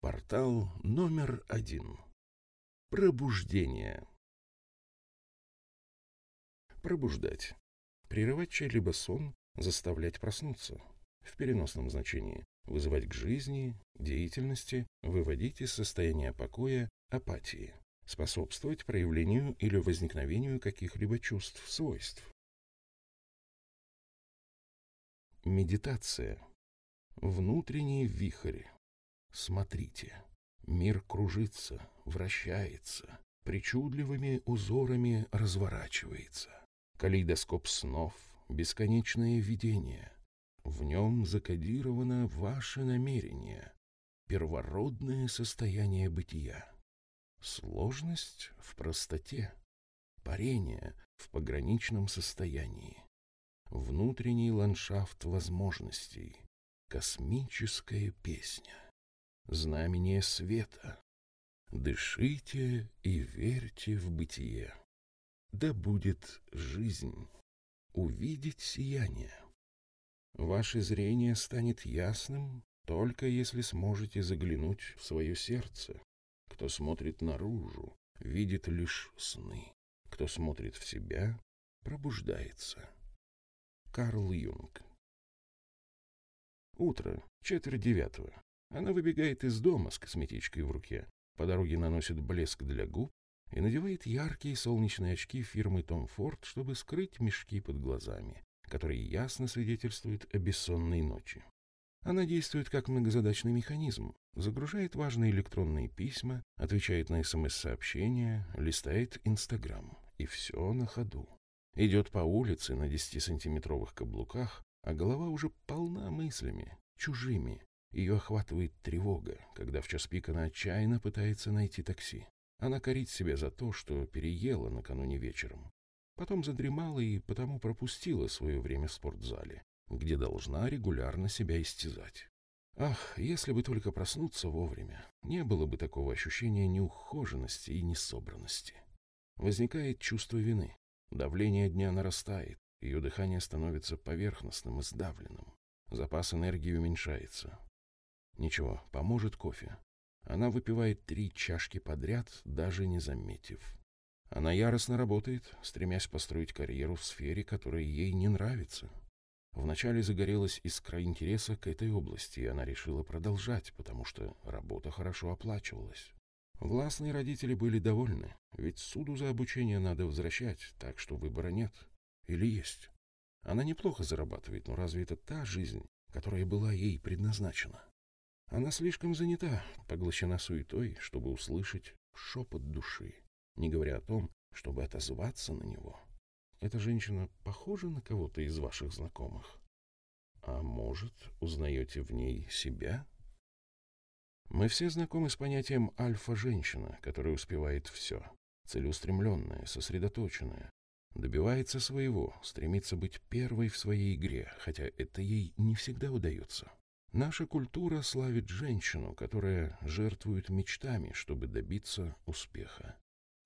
Портал номер один. Пробуждение. Пробуждать. Прерывать чей-либо сон, заставлять проснуться. В переносном значении. Вызывать к жизни, деятельности, выводить из состояния покоя, апатии. Способствовать проявлению или возникновению каких-либо чувств, свойств. Медитация. Внутренний вихрь. Смотрите. Мир кружится, вращается, причудливыми узорами разворачивается. Калейдоскоп снов, бесконечное видение. В нем закодировано ваше намерение, первородное состояние бытия. Сложность в простоте, парение в пограничном состоянии. Внутренний ландшафт возможностей, космическая песня знамение света. Дышите и верьте в бытие. Да будет жизнь, увидеть сияние. Ваше зрение станет ясным, только если сможете заглянуть в свое сердце. Кто смотрит наружу, видит лишь сны. Кто смотрит в себя, пробуждается. Карл Юнг Утро, четверть девятого. Она выбегает из дома с косметичкой в руке, по дороге наносит блеск для губ и надевает яркие солнечные очки фирмы Том Форд, чтобы скрыть мешки под глазами, которые ясно свидетельствуют о бессонной ночи. Она действует как многозадачный механизм, загружает важные электронные письма, отвечает на СМС-сообщения, листает Инстаграм. И все на ходу. Идет по улице на 10-сантиметровых каблуках, а голова уже полна мыслями, чужими, ее охватывает тревога, когда в час пик она отчаянно пытается найти такси. Она корит себя за то, что переела накануне вечером. Потом задремала и потому пропустила свое время в спортзале, где должна регулярно себя истязать. Ах, если бы только проснуться вовремя, не было бы такого ощущения неухоженности и несобранности. Возникает чувство вины. Давление дня нарастает, ее дыхание становится поверхностным и сдавленным. Запас энергии уменьшается. Ничего, поможет кофе. Она выпивает три чашки подряд, даже не заметив. Она яростно работает, стремясь построить карьеру в сфере, которая ей не нравится. Вначале загорелась искра интереса к этой области, и она решила продолжать, потому что работа хорошо оплачивалась. Властные родители были довольны, ведь суду за обучение надо возвращать, так что выбора нет. Или есть. Она неплохо зарабатывает, но разве это та жизнь, которая была ей предназначена? Она слишком занята, поглощена суетой, чтобы услышать шепот души, не говоря о том, чтобы отозваться на него. Эта женщина похожа на кого-то из ваших знакомых? А может, узнаете в ней себя? Мы все знакомы с понятием «альфа-женщина», которая успевает все. Целеустремленная, сосредоточенная. Добивается своего, стремится быть первой в своей игре, хотя это ей не всегда удается. Наша культура славит женщину, которая жертвует мечтами, чтобы добиться успеха.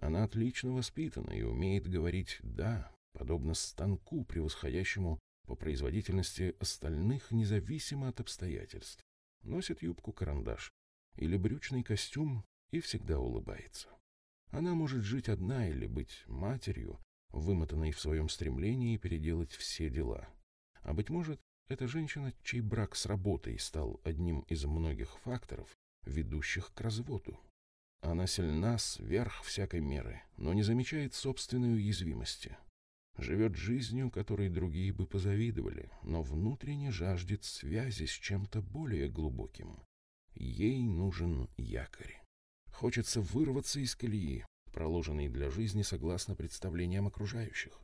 Она отлично воспитана и умеет говорить «да», подобно станку, превосходящему по производительности остальных независимо от обстоятельств. Носит юбку-карандаш или брючный костюм и всегда улыбается. Она может жить одна или быть матерью, вымотанной в своем стремлении переделать все дела. А, быть может, это женщина, чей брак с работой стал одним из многих факторов, ведущих к разводу. Она сильна сверх всякой меры, но не замечает собственной уязвимости. Живет жизнью, которой другие бы позавидовали, но внутренне жаждет связи с чем-то более глубоким. Ей нужен якорь. Хочется вырваться из колеи, проложенной для жизни согласно представлениям окружающих.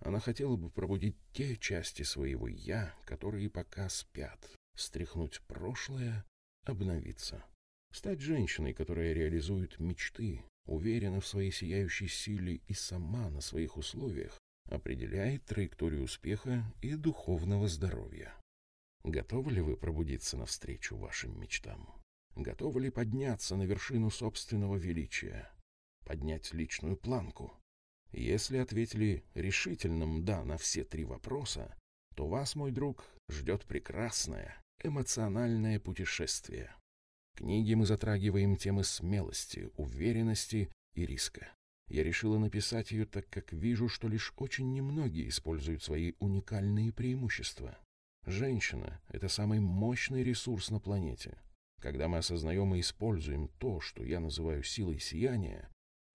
Она хотела бы пробудить те части своего «я», которые пока спят, стряхнуть прошлое, обновиться. Стать женщиной, которая реализует мечты, уверена в своей сияющей силе и сама на своих условиях определяет траекторию успеха и духовного здоровья. Готовы ли вы пробудиться навстречу вашим мечтам? Готовы ли подняться на вершину собственного величия? Поднять личную планку? Если ответили решительным «да» на все три вопроса, то вас, мой друг, ждет прекрасное эмоциональное путешествие. книге мы затрагиваем темы смелости, уверенности и риска. Я решила написать ее, так как вижу, что лишь очень немногие используют свои уникальные преимущества. Женщина — это самый мощный ресурс на планете. Когда мы осознаем и используем то, что я называю силой сияния,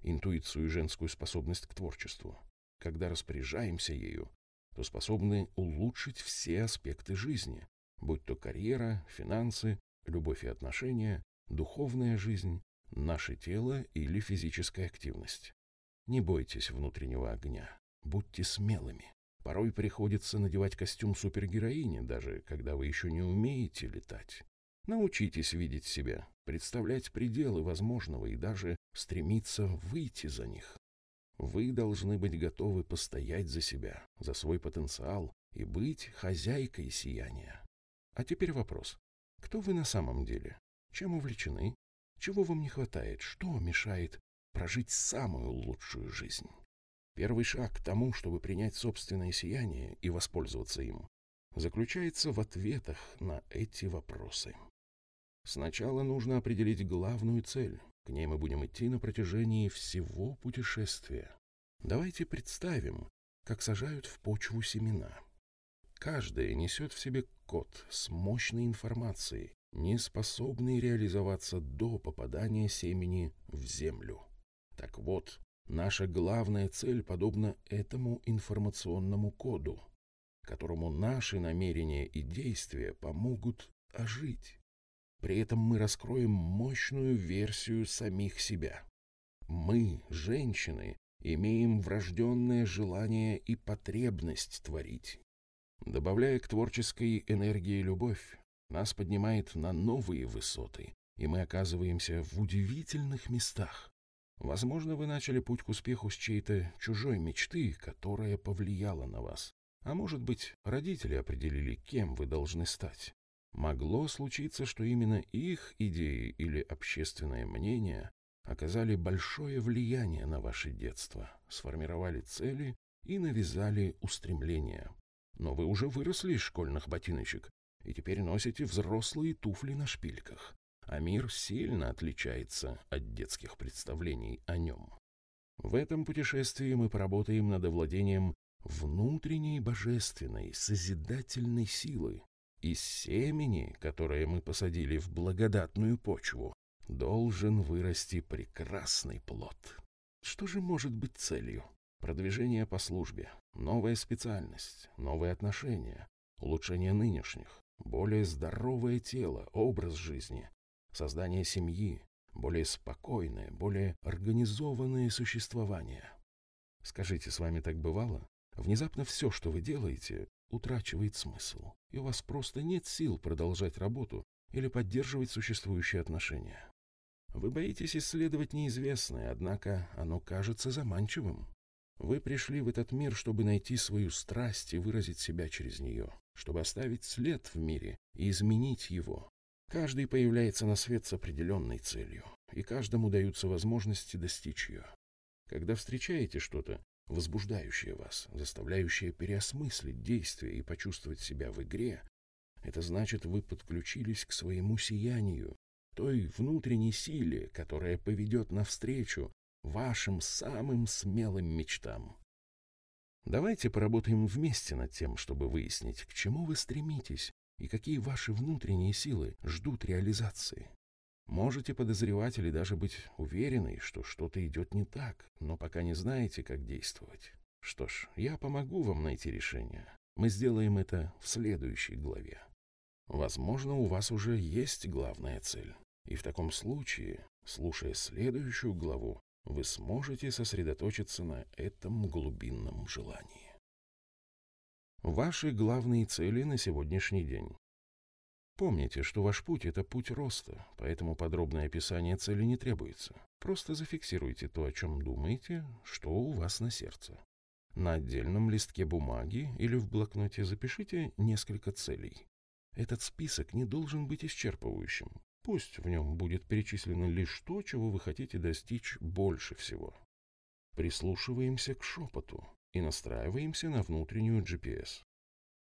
интуицию и женскую способность к творчеству, когда распоряжаемся ею, то способны улучшить все аспекты жизни, будь то карьера, финансы, любовь и отношения, духовная жизнь, наше тело или физическая активность. Не бойтесь внутреннего огня. Будьте смелыми. Порой приходится надевать костюм супергероини, даже когда вы еще не умеете летать. Научитесь видеть себя, представлять пределы возможного и даже стремиться выйти за них. Вы должны быть готовы постоять за себя, за свой потенциал и быть хозяйкой сияния. А теперь вопрос. Кто вы на самом деле? Чем увлечены? Чего вам не хватает? Что мешает прожить самую лучшую жизнь. Первый шаг к тому, чтобы принять собственное сияние и воспользоваться им, заключается в ответах на эти вопросы. Сначала нужно определить главную цель. К ней мы будем идти на протяжении всего путешествия. Давайте представим, как сажают в почву семена. Каждая несет в себе код с мощной информацией, не способный реализоваться до попадания семени в землю. Так вот, наша главная цель подобна этому информационному коду, которому наши намерения и действия помогут ожить. При этом мы раскроем мощную версию самих себя. Мы, женщины, имеем врожденное желание и потребность творить. Добавляя к творческой энергии любовь, нас поднимает на новые высоты, и мы оказываемся в удивительных местах. Возможно, вы начали путь к успеху с чьей-то чужой мечты, которая повлияла на вас. А может быть, родители определили, кем вы должны стать. Могло случиться, что именно их идеи или общественное мнение оказали большое влияние на ваше детство, сформировали цели и навязали устремления. Но вы уже выросли из школьных ботиночек и теперь носите взрослые туфли на шпильках а мир сильно отличается от детских представлений о нем. В этом путешествии мы поработаем над овладением внутренней божественной созидательной силы. Из семени, которое мы посадили в благодатную почву, должен вырасти прекрасный плод. Что же может быть целью? Продвижение по службе, новая специальность, новые отношения, улучшение нынешних, более здоровое тело, образ жизни, создание семьи, более спокойное, более организованное существование. Скажите, с вами так бывало? Внезапно все, что вы делаете, утрачивает смысл, и у вас просто нет сил продолжать работу или поддерживать существующие отношения. Вы боитесь исследовать неизвестное, однако оно кажется заманчивым. Вы пришли в этот мир, чтобы найти свою страсть и выразить себя через нее, чтобы оставить след в мире и изменить его, Каждый появляется на свет с определенной целью, и каждому даются возможности достичь ее. Когда встречаете что-то, возбуждающее вас, заставляющее переосмыслить действия и почувствовать себя в игре, это значит, вы подключились к своему сиянию, той внутренней силе, которая поведет навстречу вашим самым смелым мечтам. Давайте поработаем вместе над тем, чтобы выяснить, к чему вы стремитесь и какие ваши внутренние силы ждут реализации. Можете подозревать или даже быть уверенной, что что-то идет не так, но пока не знаете, как действовать. Что ж, я помогу вам найти решение. Мы сделаем это в следующей главе. Возможно, у вас уже есть главная цель. И в таком случае, слушая следующую главу, вы сможете сосредоточиться на этом глубинном желании. Ваши главные цели на сегодняшний день. Помните, что ваш путь – это путь роста, поэтому подробное описание цели не требуется. Просто зафиксируйте то, о чем думаете, что у вас на сердце. На отдельном листке бумаги или в блокноте запишите несколько целей. Этот список не должен быть исчерпывающим. Пусть в нем будет перечислено лишь то, чего вы хотите достичь больше всего. Прислушиваемся к шепоту и настраиваемся на внутреннюю GPS.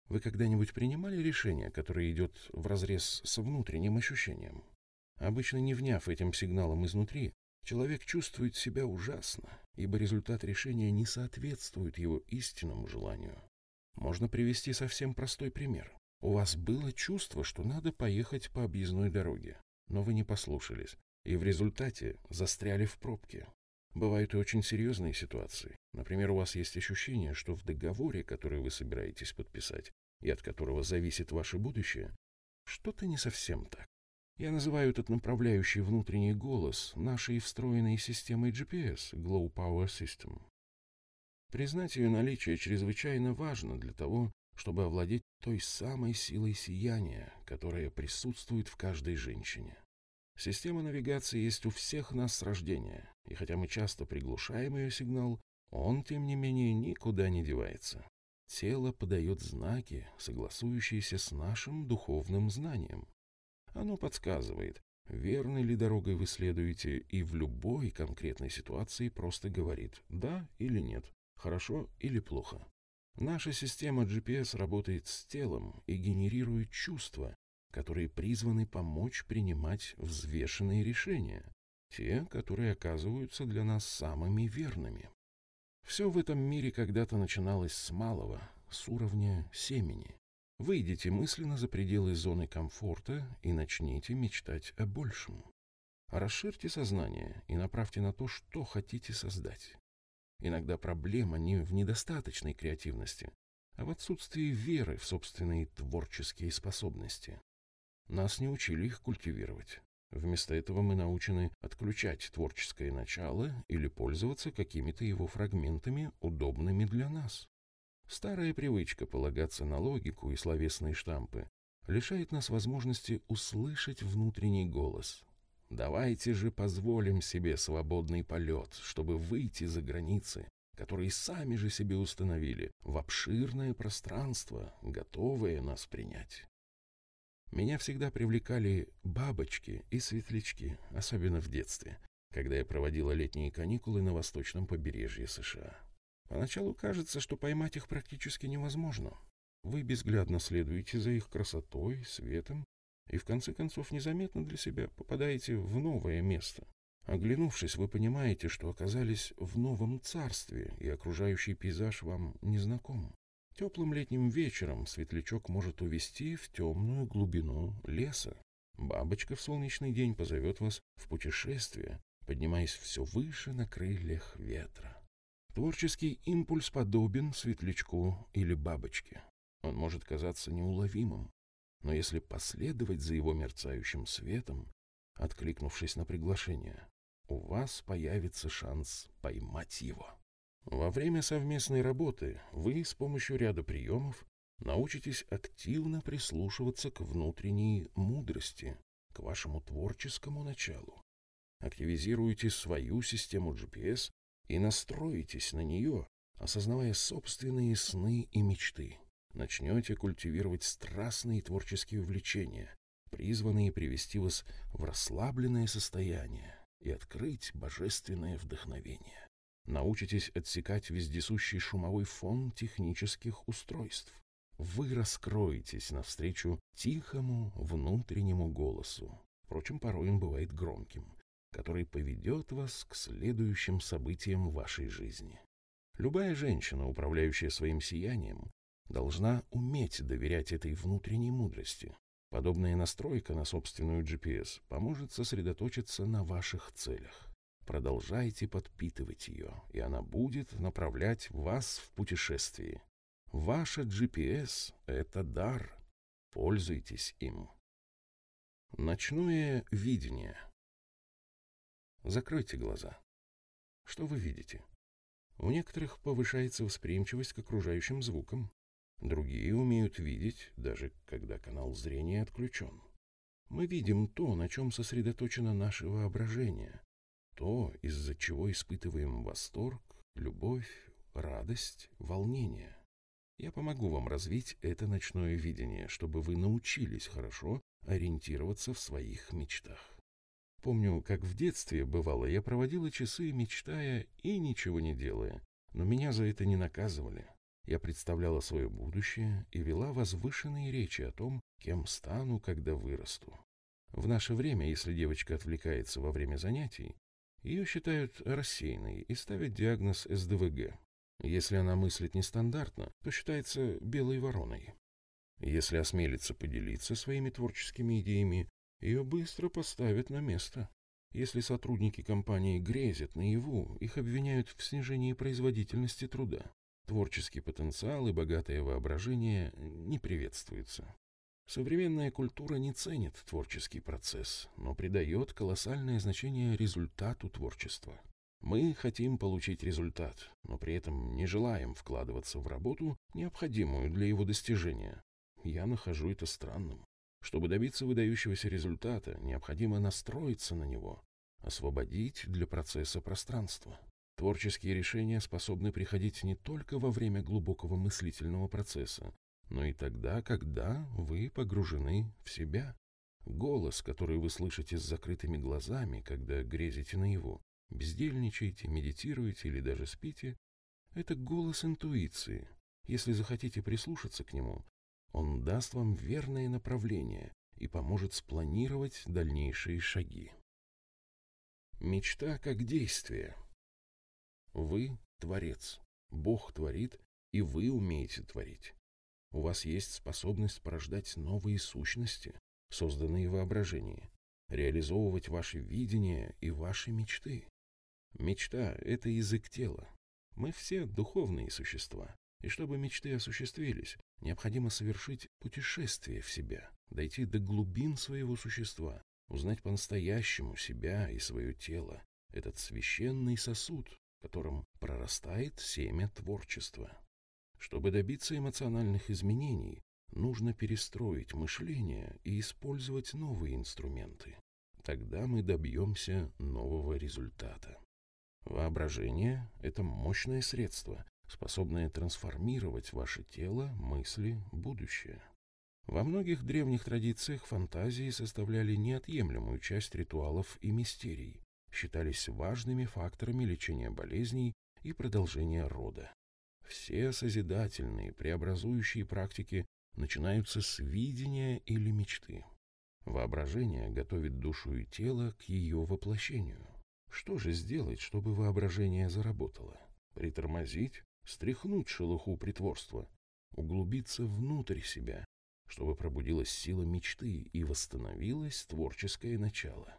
Вы когда-нибудь принимали решение, которое идет вразрез с внутренним ощущением? Обычно не вняв этим сигналом изнутри, человек чувствует себя ужасно, ибо результат решения не соответствует его истинному желанию. Можно привести совсем простой пример. У вас было чувство, что надо поехать по объездной дороге, но вы не послушались, и в результате застряли в пробке. Бывают и очень серьезные ситуации. Например, у вас есть ощущение, что в договоре, который вы собираетесь подписать, и от которого зависит ваше будущее, что-то не совсем так. Я называю этот направляющий внутренний голос нашей встроенной системой GPS, Glow Power System. Признать ее наличие чрезвычайно важно для того, чтобы овладеть той самой силой сияния, которая присутствует в каждой женщине. Система навигации есть у всех нас с рождения, и хотя мы часто приглушаем ее сигнал, он, тем не менее, никуда не девается. Тело подает знаки, согласующиеся с нашим духовным знанием. Оно подсказывает, верной ли дорогой вы следуете, и в любой конкретной ситуации просто говорит «да» или «нет», «хорошо» или «плохо». Наша система GPS работает с телом и генерирует чувства, которые призваны помочь принимать взвешенные решения, те, которые оказываются для нас самыми верными. Все в этом мире когда-то начиналось с малого, с уровня семени. Выйдите мысленно за пределы зоны комфорта и начните мечтать о большем. Расширьте сознание и направьте на то, что хотите создать. Иногда проблема не в недостаточной креативности, а в отсутствии веры в собственные творческие способности. Нас не учили их культивировать. Вместо этого мы научены отключать творческое начало или пользоваться какими-то его фрагментами, удобными для нас. Старая привычка полагаться на логику и словесные штампы лишает нас возможности услышать внутренний голос, Давайте же позволим себе свободный полет, чтобы выйти за границы, которые сами же себе установили, в обширное пространство, готовое нас принять. Меня всегда привлекали бабочки и светлячки, особенно в детстве, когда я проводила летние каникулы на восточном побережье США. Поначалу кажется, что поймать их практически невозможно. Вы безглядно следуете за их красотой, светом и в конце концов незаметно для себя попадаете в новое место. Оглянувшись, вы понимаете, что оказались в новом царстве, и окружающий пейзаж вам незнаком. Теплым летним вечером светлячок может увести в темную глубину леса. Бабочка в солнечный день позовет вас в путешествие, поднимаясь все выше на крыльях ветра. Творческий импульс подобен светлячку или бабочке. Он может казаться неуловимым, но если последовать за его мерцающим светом, откликнувшись на приглашение, у вас появится шанс поймать его. Во время совместной работы вы с помощью ряда приемов научитесь активно прислушиваться к внутренней мудрости, к вашему творческому началу. Активизируйте свою систему GPS и настроитесь на нее, осознавая собственные сны и мечты начнете культивировать страстные творческие увлечения, призванные привести вас в расслабленное состояние и открыть божественное вдохновение. Научитесь отсекать вездесущий шумовой фон технических устройств. Вы раскроетесь навстречу тихому внутреннему голосу, впрочем, порой он бывает громким, который поведет вас к следующим событиям вашей жизни. Любая женщина, управляющая своим сиянием, должна уметь доверять этой внутренней мудрости. Подобная настройка на собственную GPS поможет сосредоточиться на ваших целях. Продолжайте подпитывать ее, и она будет направлять вас в путешествии. Ваша GPS — это дар. Пользуйтесь им. Ночное видение. Закройте глаза. Что вы видите? У некоторых повышается восприимчивость к окружающим звукам. Другие умеют видеть, даже когда канал зрения отключен. Мы видим то, на чем сосредоточено наше воображение, то, из-за чего испытываем восторг, любовь, радость, волнение. Я помогу вам развить это ночное видение, чтобы вы научились хорошо ориентироваться в своих мечтах. Помню, как в детстве, бывало, я проводила часы, мечтая и ничего не делая, но меня за это не наказывали. Я представляла свое будущее и вела возвышенные речи о том, кем стану, когда вырасту. В наше время, если девочка отвлекается во время занятий, ее считают рассеянной и ставят диагноз СДВГ. Если она мыслит нестандартно, то считается белой вороной. Если осмелится поделиться своими творческими идеями, ее быстро поставят на место. Если сотрудники компании грезят наяву, их обвиняют в снижении производительности труда. Творческий потенциал и богатое воображение не приветствуются. Современная культура не ценит творческий процесс, но придает колоссальное значение результату творчества. Мы хотим получить результат, но при этом не желаем вкладываться в работу, необходимую для его достижения. Я нахожу это странным. Чтобы добиться выдающегося результата, необходимо настроиться на него, освободить для процесса пространство. Творческие решения способны приходить не только во время глубокого мыслительного процесса, но и тогда, когда вы погружены в себя. Голос, который вы слышите с закрытыми глазами, когда грезите наяву, бездельничаете, медитируете или даже спите, это голос интуиции. Если захотите прислушаться к нему, он даст вам верное направление и поможет спланировать дальнейшие шаги. Мечта как действие. Вы – творец. Бог творит, и вы умеете творить. У вас есть способность порождать новые сущности, созданные в реализовывать ваши видения и ваши мечты. Мечта – это язык тела. Мы все духовные существа, и чтобы мечты осуществились, необходимо совершить путешествие в себя, дойти до глубин своего существа, узнать по-настоящему себя и свое тело, этот священный сосуд, которым прорастает семя творчества. Чтобы добиться эмоциональных изменений, нужно перестроить мышление и использовать новые инструменты. Тогда мы добьемся нового результата. Воображение – это мощное средство, способное трансформировать ваше тело, мысли, будущее. Во многих древних традициях фантазии составляли неотъемлемую часть ритуалов и мистерий, считались важными факторами лечения болезней и продолжения рода. Все созидательные, преобразующие практики начинаются с видения или мечты. Воображение готовит душу и тело к ее воплощению. Что же сделать, чтобы воображение заработало? Притормозить? стряхнуть шелуху притворства, углубиться внутрь себя, чтобы пробудилась сила мечты и восстановилось творческое начало.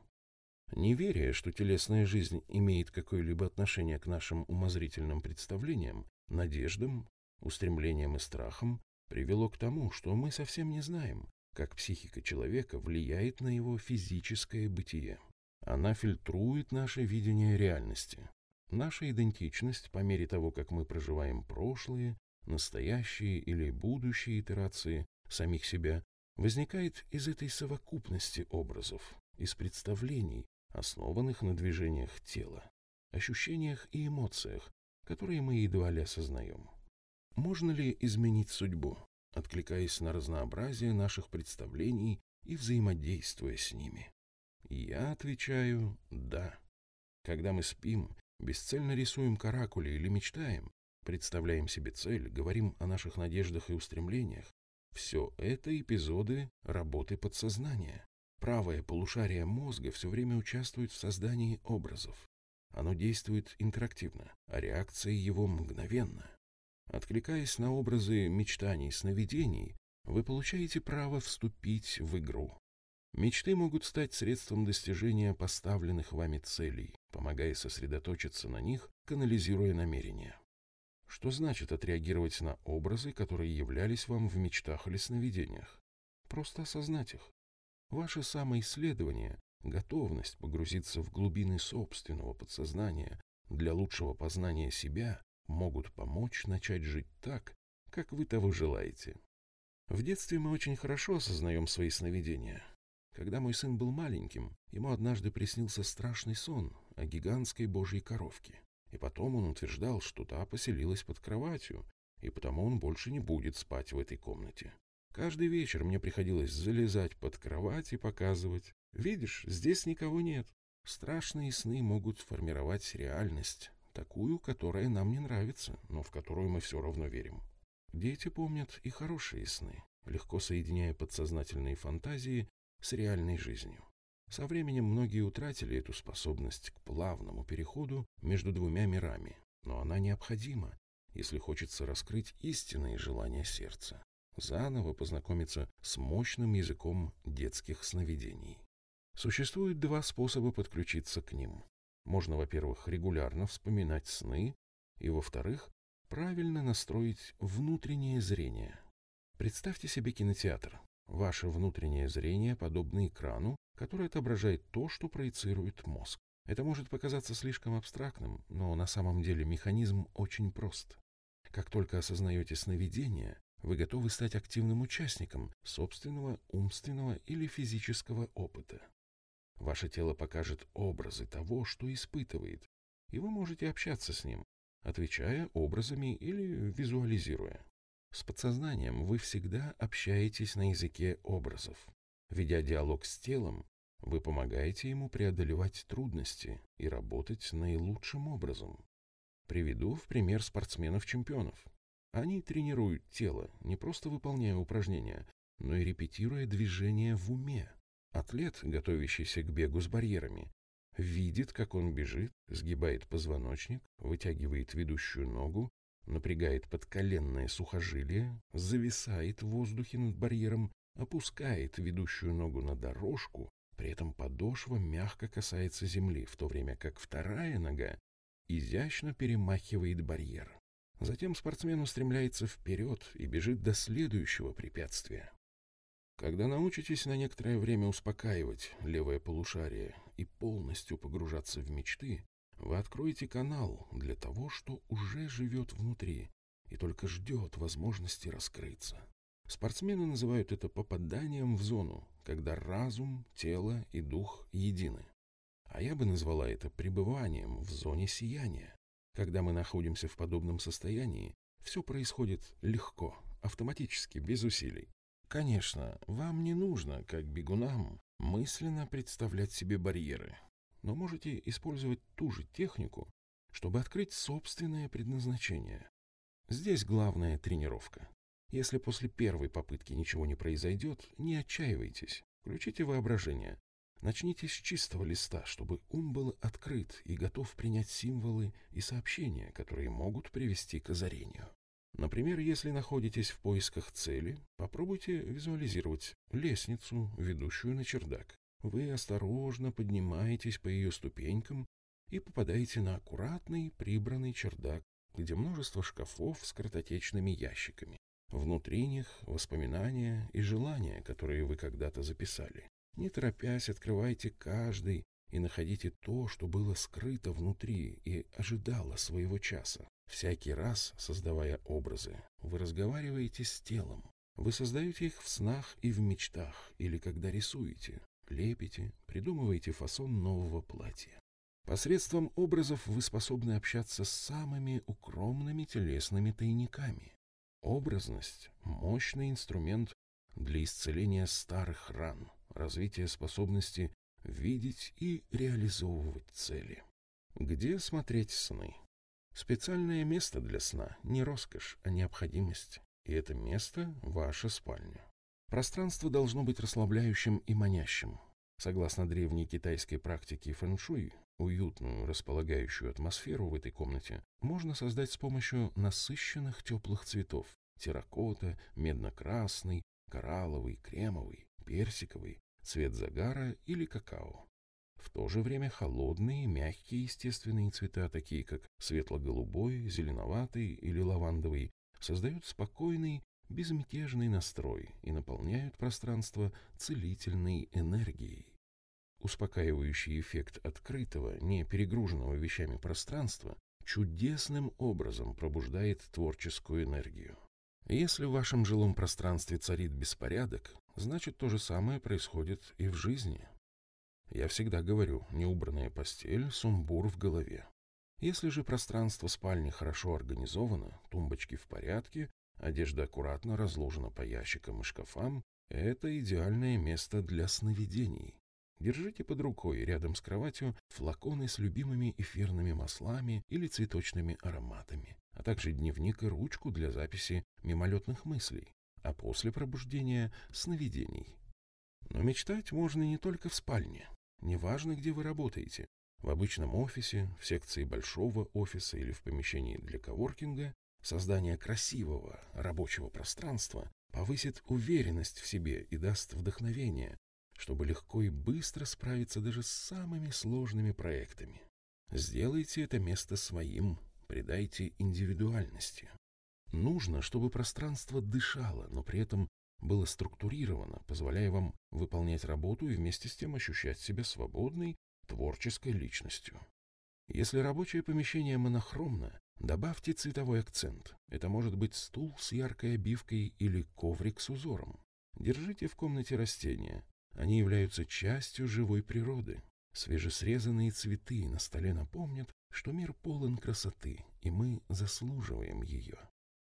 Неверие, что телесная жизнь имеет какое-либо отношение к нашим умозрительным представлениям, надеждам, устремлениям и страхам, привело к тому, что мы совсем не знаем, как психика человека влияет на его физическое бытие. Она фильтрует наше видение реальности, Наша идентичность, по мере того, как мы проживаем прошлые, настоящие или будущие итерации самих себя, возникает из этой совокупности образов, из представлений, основанных на движениях тела, ощущениях и эмоциях, которые мы едва ли осознаем. Можно ли изменить судьбу, откликаясь на разнообразие наших представлений и взаимодействуя с ними? Я отвечаю «да». Когда мы спим, Бесцельно рисуем каракули или мечтаем, представляем себе цель, говорим о наших надеждах и устремлениях. Все это эпизоды работы подсознания. Правое полушарие мозга все время участвует в создании образов. Оно действует интерактивно, а реакция его мгновенна. Откликаясь на образы мечтаний, сновидений, вы получаете право вступить в игру. Мечты могут стать средством достижения поставленных вами целей, помогая сосредоточиться на них, канализируя намерения. Что значит отреагировать на образы, которые являлись вам в мечтах или сновидениях? Просто осознать их. Ваше самоисследование, готовность погрузиться в глубины собственного подсознания для лучшего познания себя могут помочь начать жить так, как вы того желаете. В детстве мы очень хорошо осознаем свои сновидения, когда мой сын был маленьким, ему однажды приснился страшный сон о гигантской божьей коровке. И потом он утверждал, что та поселилась под кроватью, и потому он больше не будет спать в этой комнате. Каждый вечер мне приходилось залезать под кровать и показывать. Видишь, здесь никого нет. Страшные сны могут формировать реальность, такую, которая нам не нравится, но в которую мы все равно верим. Дети помнят и хорошие сны, легко соединяя подсознательные фантазии с реальной жизнью. Со временем многие утратили эту способность к плавному переходу между двумя мирами, но она необходима, если хочется раскрыть истинные желания сердца, заново познакомиться с мощным языком детских сновидений. Существует два способа подключиться к ним. Можно, во-первых, регулярно вспоминать сны, и, во-вторых, правильно настроить внутреннее зрение. Представьте себе кинотеатр. Ваше внутреннее зрение подобно экрану, который отображает то, что проецирует мозг. Это может показаться слишком абстрактным, но на самом деле механизм очень прост. Как только осознаете сновидение, вы готовы стать активным участником собственного умственного или физического опыта. Ваше тело покажет образы того, что испытывает, и вы можете общаться с ним, отвечая образами или визуализируя. С подсознанием вы всегда общаетесь на языке образов. Ведя диалог с телом, вы помогаете ему преодолевать трудности и работать наилучшим образом. Приведу в пример спортсменов-чемпионов. Они тренируют тело, не просто выполняя упражнения, но и репетируя движения в уме. Атлет, готовящийся к бегу с барьерами, видит, как он бежит, сгибает позвоночник, вытягивает ведущую ногу, напрягает подколенное сухожилие, зависает в воздухе над барьером, опускает ведущую ногу на дорожку, при этом подошва мягко касается земли, в то время как вторая нога изящно перемахивает барьер. Затем спортсмен устремляется вперед и бежит до следующего препятствия. Когда научитесь на некоторое время успокаивать левое полушарие и полностью погружаться в мечты, вы откроете канал для того, что уже живет внутри и только ждет возможности раскрыться. Спортсмены называют это попаданием в зону, когда разум, тело и дух едины. А я бы назвала это пребыванием в зоне сияния. Когда мы находимся в подобном состоянии, все происходит легко, автоматически, без усилий. Конечно, вам не нужно, как бегунам, мысленно представлять себе барьеры, но можете использовать ту же технику, чтобы открыть собственное предназначение. Здесь главная тренировка. Если после первой попытки ничего не произойдет, не отчаивайтесь, включите воображение. Начните с чистого листа, чтобы ум был открыт и готов принять символы и сообщения, которые могут привести к озарению. Например, если находитесь в поисках цели, попробуйте визуализировать лестницу, ведущую на чердак. Вы осторожно поднимаетесь по ее ступенькам и попадаете на аккуратный прибранный чердак, где множество шкафов с картотечными ящиками. Внутри них воспоминания и желания, которые вы когда-то записали. Не торопясь, открывайте каждый и находите то, что было скрыто внутри и ожидало своего часа. Всякий раз, создавая образы, вы разговариваете с телом. Вы создаете их в снах и в мечтах, или когда рисуете, лепите, придумываете фасон нового платья. Посредством образов вы способны общаться с самыми укромными телесными тайниками. Образность – мощный инструмент для исцеления старых ран, развития способности видеть и реализовывать цели. Где смотреть сны? Специальное место для сна – не роскошь, а необходимость. И это место – ваша спальня. Пространство должно быть расслабляющим и манящим. Согласно древней китайской практике фэншуй, уютную, располагающую атмосферу в этой комнате можно создать с помощью насыщенных теплых цветов – терракота, медно-красный, коралловый, кремовый, персиковый, цвет загара или какао. В то же время холодные, мягкие естественные цвета, такие как светло-голубой, зеленоватый или лавандовый, создают спокойный, безмятежный настрой и наполняют пространство целительной энергией. Успокаивающий эффект открытого, не перегруженного вещами пространства чудесным образом пробуждает творческую энергию. Если в вашем жилом пространстве царит беспорядок, значит то же самое происходит и в жизни. Я всегда говорю, неубранная постель, сумбур в голове. Если же пространство спальни хорошо организовано, тумбочки в порядке, одежда аккуратно разложена по ящикам и шкафам, это идеальное место для сновидений. Держите под рукой рядом с кроватью флаконы с любимыми эфирными маслами или цветочными ароматами, а также дневник и ручку для записи мимолетных мыслей, а после пробуждения – сновидений. Но мечтать можно не только в спальне. Неважно, где вы работаете. В обычном офисе, в секции большого офиса или в помещении для коворкинга создание красивого рабочего пространства повысит уверенность в себе и даст вдохновение, чтобы легко и быстро справиться даже с самыми сложными проектами. Сделайте это место своим, придайте индивидуальности. Нужно, чтобы пространство дышало, но при этом было структурировано, позволяя вам выполнять работу и вместе с тем ощущать себя свободной, творческой личностью. Если рабочее помещение монохромно, добавьте цветовой акцент. Это может быть стул с яркой обивкой или коврик с узором. Держите в комнате растения. Они являются частью живой природы. Свежесрезанные цветы на столе напомнят, что мир полон красоты, и мы заслуживаем ее.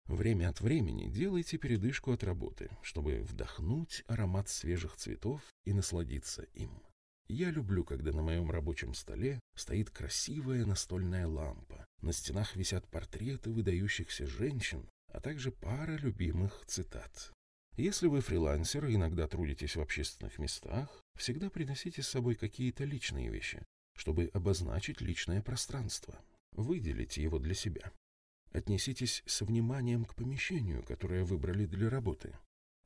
Время от времени делайте передышку от работы, чтобы вдохнуть аромат свежих цветов и насладиться им. Я люблю, когда на моем рабочем столе стоит красивая настольная лампа, на стенах висят портреты выдающихся женщин, а также пара любимых цитат. Если вы фрилансер и иногда трудитесь в общественных местах, всегда приносите с собой какие-то личные вещи, чтобы обозначить личное пространство. Выделите его для себя. Отнеситесь с вниманием к помещению, которое выбрали для работы.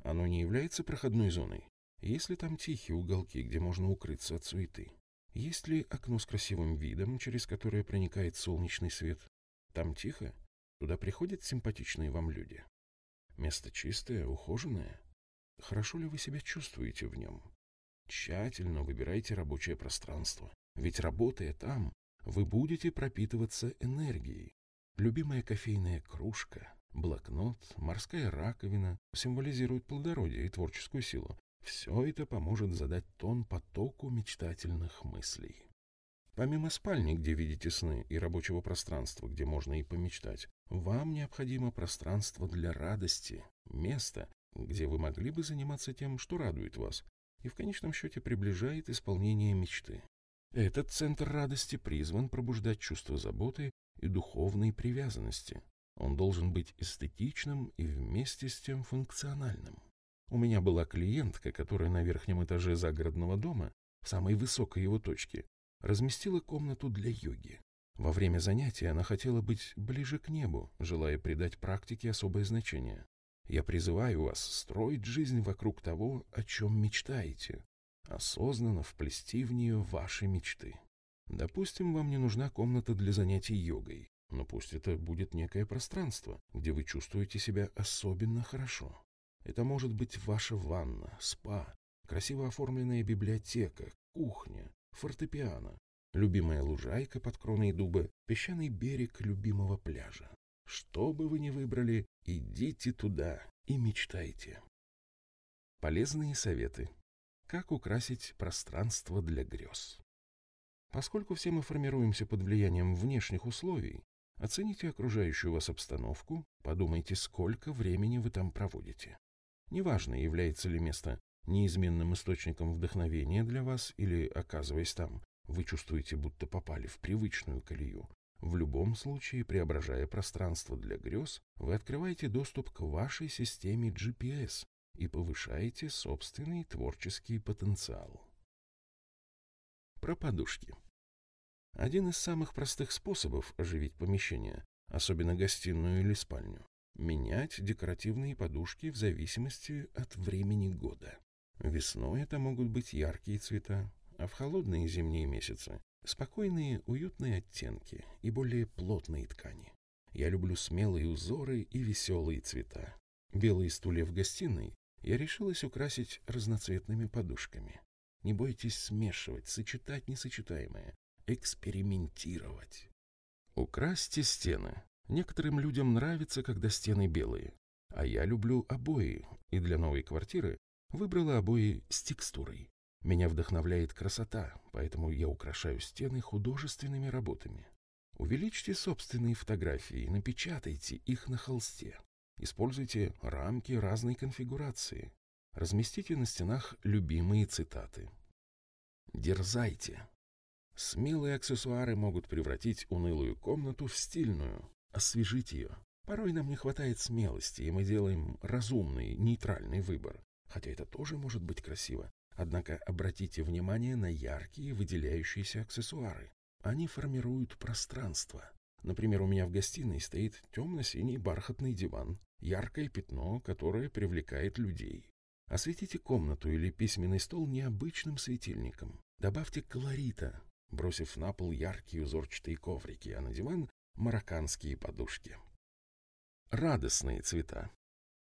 Оно не является проходной зоной. Есть ли там тихие уголки, где можно укрыться от суеты? Есть ли окно с красивым видом, через которое проникает солнечный свет? Там тихо? Туда приходят симпатичные вам люди? Место чистое, ухоженное? Хорошо ли вы себя чувствуете в нем? Тщательно выбирайте рабочее пространство, ведь работая там, вы будете пропитываться энергией, Любимая кофейная кружка, блокнот, морская раковина символизируют плодородие и творческую силу. Все это поможет задать тон потоку мечтательных мыслей. Помимо спальни, где видите сны, и рабочего пространства, где можно и помечтать, вам необходимо пространство для радости, место, где вы могли бы заниматься тем, что радует вас, и в конечном счете приближает исполнение мечты. Этот центр радости призван пробуждать чувство заботы и духовной привязанности. Он должен быть эстетичным и вместе с тем функциональным. У меня была клиентка, которая на верхнем этаже загородного дома, в самой высокой его точке, разместила комнату для йоги. Во время занятия она хотела быть ближе к небу, желая придать практике особое значение. Я призываю вас строить жизнь вокруг того, о чем мечтаете, осознанно вплести в нее ваши мечты. Допустим, вам не нужна комната для занятий йогой, но пусть это будет некое пространство, где вы чувствуете себя особенно хорошо. Это может быть ваша ванна, спа, красиво оформленная библиотека, кухня, фортепиано, любимая лужайка под кроной дуба, песчаный берег любимого пляжа. Что бы вы ни выбрали, идите туда и мечтайте. Полезные советы. Как украсить пространство для грез. Поскольку все мы формируемся под влиянием внешних условий, оцените окружающую вас обстановку, подумайте, сколько времени вы там проводите. Неважно, является ли место неизменным источником вдохновения для вас или, оказываясь там, вы чувствуете, будто попали в привычную колею. В любом случае, преображая пространство для грез, вы открываете доступ к вашей системе GPS и повышаете собственный творческий потенциал. Про подушки. Один из самых простых способов оживить помещение, особенно гостиную или спальню, менять декоративные подушки в зависимости от времени года. Весной это могут быть яркие цвета, а в холодные зимние месяцы спокойные, уютные оттенки и более плотные ткани. Я люблю смелые узоры и веселые цвета. Белые стулья в гостиной я решилась украсить разноцветными подушками. Не бойтесь смешивать, сочетать несочетаемое, экспериментировать. Украсьте стены. Некоторым людям нравится, когда стены белые. А я люблю обои, и для новой квартиры выбрала обои с текстурой. Меня вдохновляет красота, поэтому я украшаю стены художественными работами. Увеличьте собственные фотографии и напечатайте их на холсте. Используйте рамки разной конфигурации. Разместите на стенах любимые цитаты. Дерзайте. Смелые аксессуары могут превратить унылую комнату в стильную, освежить ее. Порой нам не хватает смелости, и мы делаем разумный, нейтральный выбор. Хотя это тоже может быть красиво. Однако обратите внимание на яркие выделяющиеся аксессуары. Они формируют пространство. Например, у меня в гостиной стоит темно-синий бархатный диван, яркое пятно, которое привлекает людей. Осветите комнату или письменный стол необычным светильником. Добавьте колорита, бросив на пол яркие узорчатые коврики, а на диван – марокканские подушки. Радостные цвета.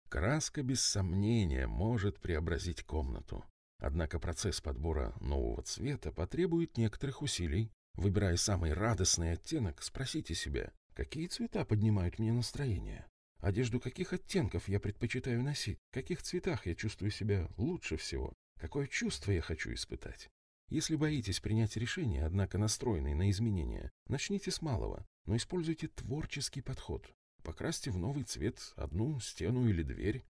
Краска, без сомнения, может преобразить комнату. Однако процесс подбора нового цвета потребует некоторых усилий. Выбирая самый радостный оттенок, спросите себя, какие цвета поднимают мне настроение? Одежду каких оттенков я предпочитаю носить? В каких цветах я чувствую себя лучше всего? Какое чувство я хочу испытать? Если боитесь принять решение, однако настроенный на изменения, начните с малого, но используйте творческий подход. Покрасьте в новый цвет одну стену или дверь.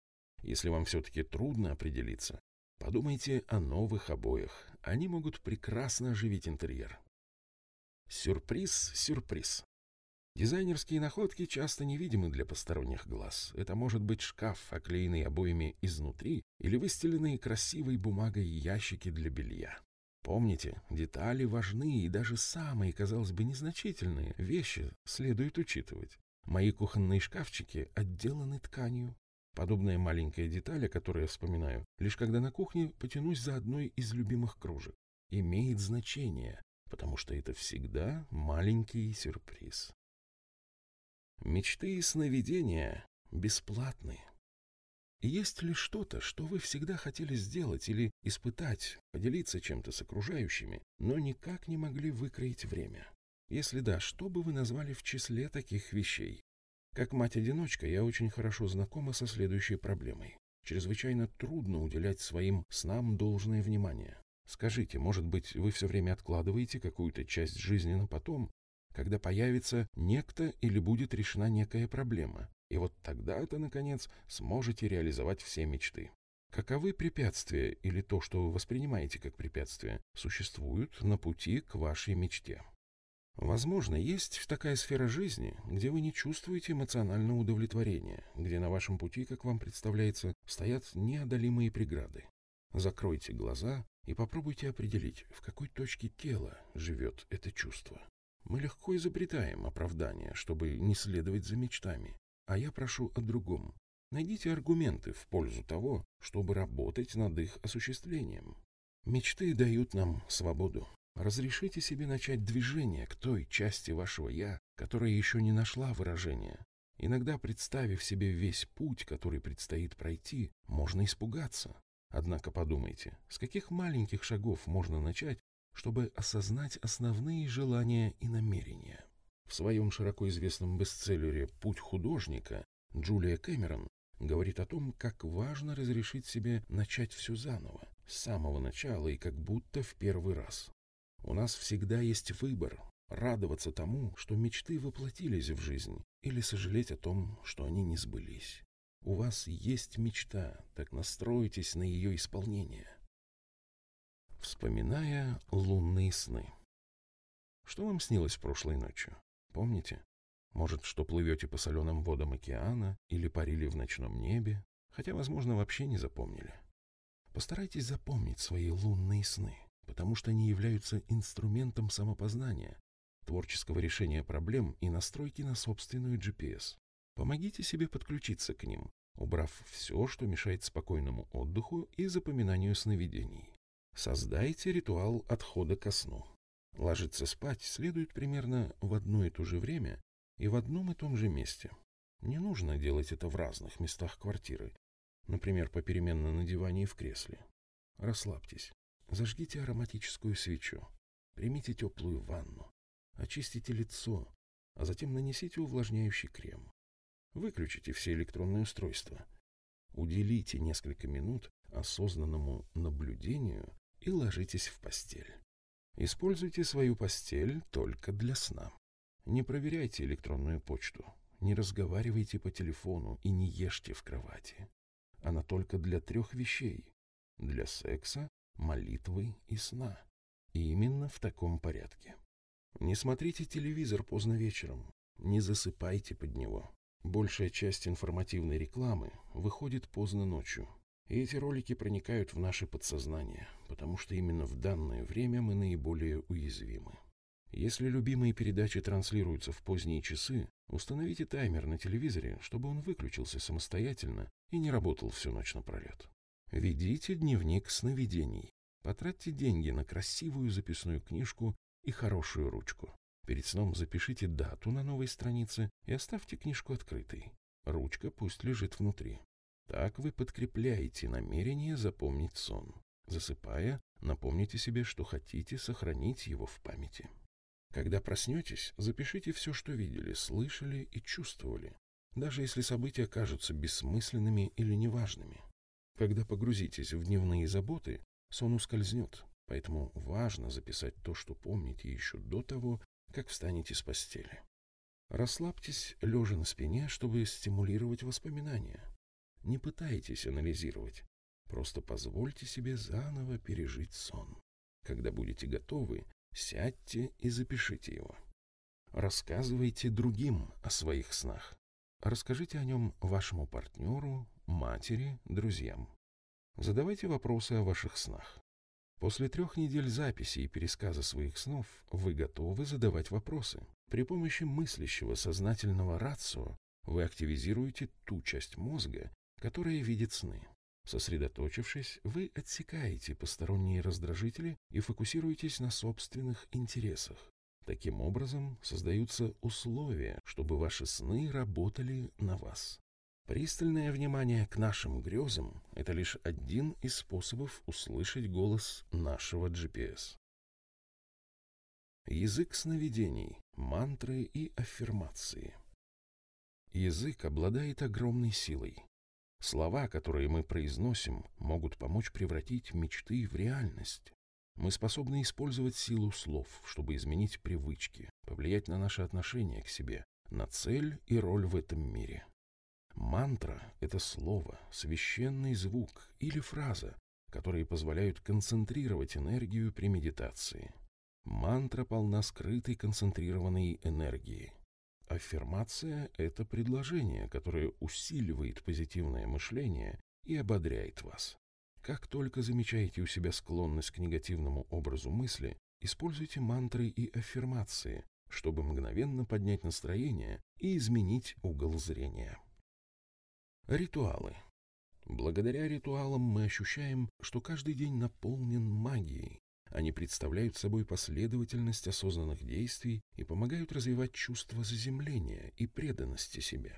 Если вам все-таки трудно определиться, подумайте о новых обоях. Они могут прекрасно оживить интерьер. Сюрприз, сюрприз. Дизайнерские находки часто невидимы для посторонних глаз. Это может быть шкаф, оклеенный обоями изнутри, или выстеленные красивой бумагой ящики для белья. Помните, детали важны, и даже самые, казалось бы, незначительные вещи следует учитывать. Мои кухонные шкафчики отделаны тканью. Подобная маленькая деталь, о которой я вспоминаю, лишь когда на кухне потянусь за одной из любимых кружек, имеет значение, потому что это всегда маленький сюрприз. Мечты и сновидения бесплатны. Есть ли что-то, что вы всегда хотели сделать или испытать, поделиться чем-то с окружающими, но никак не могли выкроить время? Если да, что бы вы назвали в числе таких вещей? Как мать-одиночка, я очень хорошо знакома со следующей проблемой. Чрезвычайно трудно уделять своим снам должное внимание. Скажите, может быть, вы все время откладываете какую-то часть жизни на потом, когда появится некто или будет решена некая проблема, и вот тогда-то, наконец, сможете реализовать все мечты. Каковы препятствия или то, что вы воспринимаете как препятствие, существуют на пути к вашей мечте? Возможно, есть такая сфера жизни, где вы не чувствуете эмоционального удовлетворения, где на вашем пути, как вам представляется, стоят неодолимые преграды. Закройте глаза и попробуйте определить, в какой точке тела живет это чувство. Мы легко изобретаем оправдания, чтобы не следовать за мечтами, а я прошу о другом. Найдите аргументы в пользу того, чтобы работать над их осуществлением. Мечты дают нам свободу. Разрешите себе начать движение к той части вашего «я», которая еще не нашла выражения. Иногда, представив себе весь путь, который предстоит пройти, можно испугаться. Однако подумайте, с каких маленьких шагов можно начать, чтобы осознать основные желания и намерения. В своем широко известном бестселлере «Путь художника» Джулия Кэмерон говорит о том, как важно разрешить себе начать все заново, с самого начала и как будто в первый раз. У нас всегда есть выбор – радоваться тому, что мечты воплотились в жизнь, или сожалеть о том, что они не сбылись. У вас есть мечта, так настройтесь на ее исполнение. Вспоминая лунные сны. Что вам снилось прошлой ночью? Помните? Может, что плывете по соленым водам океана или парили в ночном небе, хотя, возможно, вообще не запомнили. Постарайтесь запомнить свои лунные сны, потому что они являются инструментом самопознания, творческого решения проблем и настройки на собственную GPS. Помогите себе подключиться к ним, убрав все, что мешает спокойному отдыху и запоминанию сновидений. Создайте ритуал отхода ко сну. Ложиться спать следует примерно в одно и то же время и в одном и том же месте. Не нужно делать это в разных местах квартиры, например, попеременно на диване и в кресле. Расслабьтесь, зажгите ароматическую свечу, примите теплую ванну, очистите лицо, а затем нанесите увлажняющий крем. Выключите все электронные устройства. Уделите несколько минут осознанному наблюдению и ложитесь в постель. Используйте свою постель только для сна. Не проверяйте электронную почту, не разговаривайте по телефону и не ешьте в кровати. Она только для трех вещей – для секса, молитвы и сна. И именно в таком порядке. Не смотрите телевизор поздно вечером, не засыпайте под него. Большая часть информативной рекламы выходит поздно ночью. И эти ролики проникают в наше подсознание, потому что именно в данное время мы наиболее уязвимы. Если любимые передачи транслируются в поздние часы, установите таймер на телевизоре, чтобы он выключился самостоятельно и не работал всю ночь напролет. Ведите дневник сновидений. Потратьте деньги на красивую записную книжку и хорошую ручку. Перед сном запишите дату на новой странице и оставьте книжку открытой. Ручка пусть лежит внутри. Так вы подкрепляете намерение запомнить сон. Засыпая, напомните себе, что хотите сохранить его в памяти. Когда проснетесь, запишите все, что видели, слышали и чувствовали, даже если события кажутся бессмысленными или неважными. Когда погрузитесь в дневные заботы, сон ускользнет, поэтому важно записать то, что помните еще до того, как встанете с постели. Расслабьтесь, лежа на спине, чтобы стимулировать воспоминания. Не пытайтесь анализировать, просто позвольте себе заново пережить сон. Когда будете готовы, Сядьте и запишите его. Рассказывайте другим о своих снах. Расскажите о нем вашему партнеру, матери, друзьям. Задавайте вопросы о ваших снах. После трех недель записи и пересказа своих снов вы готовы задавать вопросы. При помощи мыслящего сознательного рацио вы активизируете ту часть мозга, которая видит сны. Сосредоточившись, вы отсекаете посторонние раздражители и фокусируетесь на собственных интересах. Таким образом, создаются условия, чтобы ваши сны работали на вас. Пристальное внимание к нашим грезам – это лишь один из способов услышать голос нашего GPS. Язык сновидений, мантры и аффирмации. Язык обладает огромной силой. Слова, которые мы произносим, могут помочь превратить мечты в реальность. Мы способны использовать силу слов, чтобы изменить привычки, повлиять на наше отношение к себе, на цель и роль в этом мире. Мантра – это слово, священный звук или фраза, которые позволяют концентрировать энергию при медитации. Мантра полна скрытой концентрированной энергии. Аффирмация – это предложение, которое усиливает позитивное мышление и ободряет вас. Как только замечаете у себя склонность к негативному образу мысли, используйте мантры и аффирмации, чтобы мгновенно поднять настроение и изменить угол зрения. Ритуалы. Благодаря ритуалам мы ощущаем, что каждый день наполнен магией, они представляют собой последовательность осознанных действий и помогают развивать чувство заземления и преданности себе.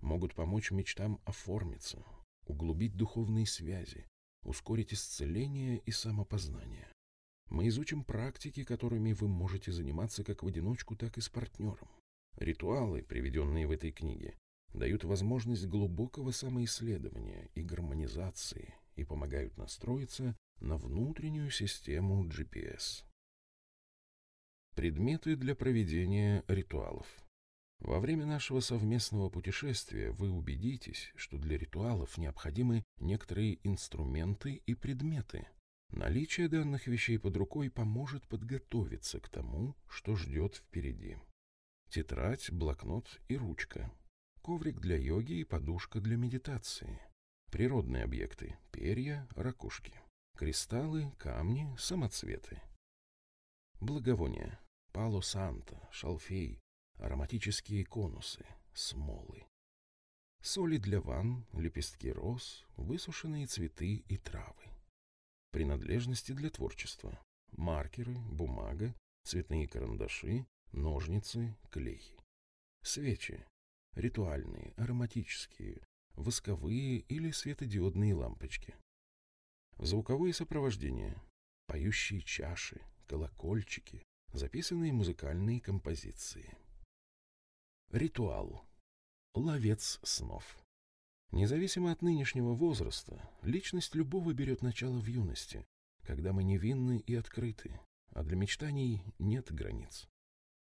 Могут помочь мечтам оформиться, углубить духовные связи, ускорить исцеление и самопознание. Мы изучим практики, которыми вы можете заниматься как в одиночку, так и с партнером. Ритуалы, приведенные в этой книге, дают возможность глубокого самоисследования и гармонизации и помогают настроиться на внутреннюю систему GPS. Предметы для проведения ритуалов. Во время нашего совместного путешествия вы убедитесь, что для ритуалов необходимы некоторые инструменты и предметы. Наличие данных вещей под рукой поможет подготовиться к тому, что ждет впереди. Тетрадь, блокнот и ручка. Коврик для йоги и подушка для медитации. Природные объекты – перья, ракушки. Кристаллы, камни, самоцветы. Благовония. Пало-санта, шалфей, ароматические конусы, смолы. Соли для ванн, лепестки роз, высушенные цветы и травы. Принадлежности для творчества. Маркеры, бумага, цветные карандаши, ножницы, клей. Свечи. Ритуальные, ароматические, восковые или светодиодные лампочки. Звуковое сопровождение. Поющие чаши, колокольчики, записанные музыкальные композиции. Ритуал. Ловец снов. Независимо от нынешнего возраста, личность любого берет начало в юности, когда мы невинны и открыты, а для мечтаний нет границ.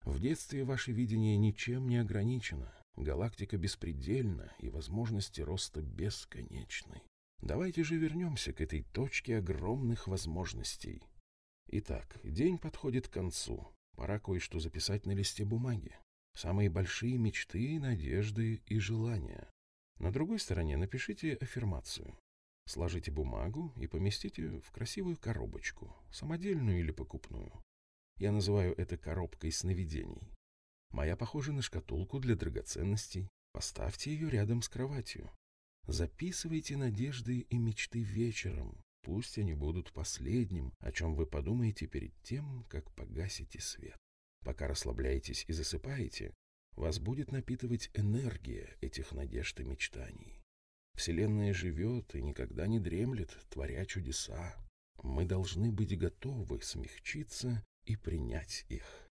В детстве ваше видение ничем не ограничено, галактика беспредельна и возможности роста бесконечны. Давайте же вернемся к этой точке огромных возможностей. Итак, день подходит к концу. Пора кое-что записать на листе бумаги. Самые большие мечты, надежды и желания. На другой стороне напишите аффирмацию. Сложите бумагу и поместите в красивую коробочку, самодельную или покупную. Я называю это коробкой сновидений. Моя похожа на шкатулку для драгоценностей. Поставьте ее рядом с кроватью. Записывайте надежды и мечты вечером. Пусть они будут последним, о чем вы подумаете перед тем, как погасите свет. Пока расслабляетесь и засыпаете, вас будет напитывать энергия этих надежд и мечтаний. Вселенная живет и никогда не дремлет, творя чудеса. Мы должны быть готовы смягчиться и принять их.